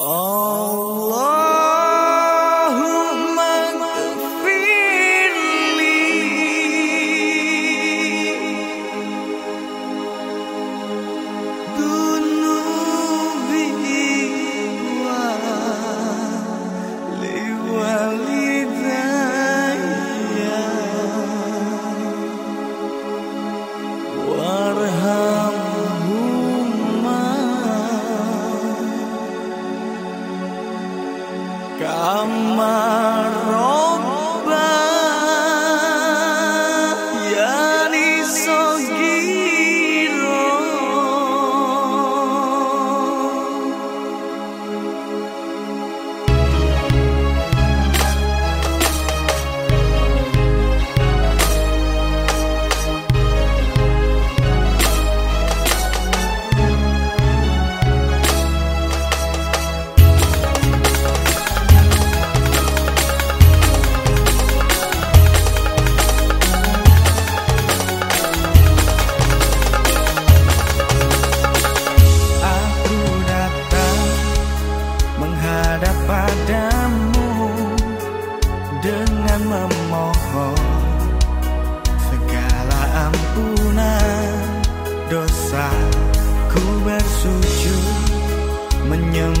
Allah.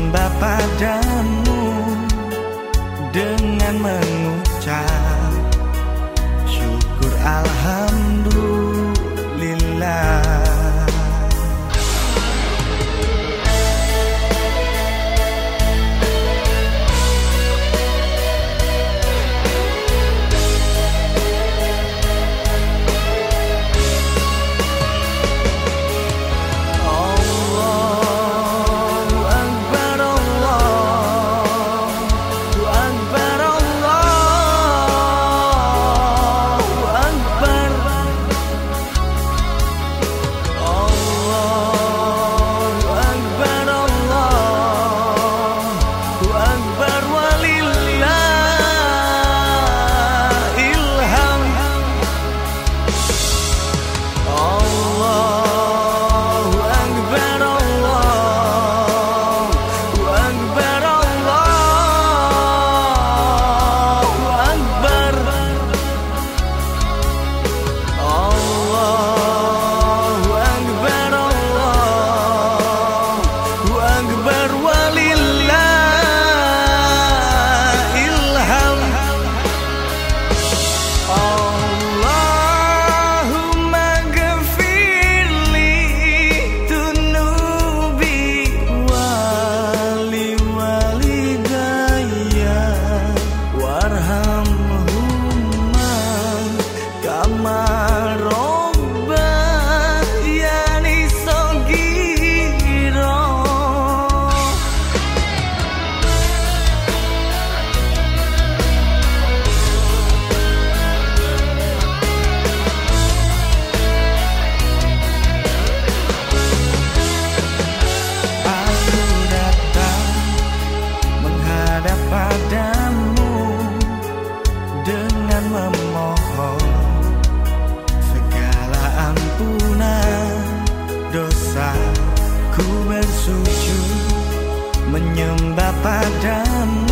Menyembah padamu dengan mengucap syukur alhamdulillah sujud menyembah padamu.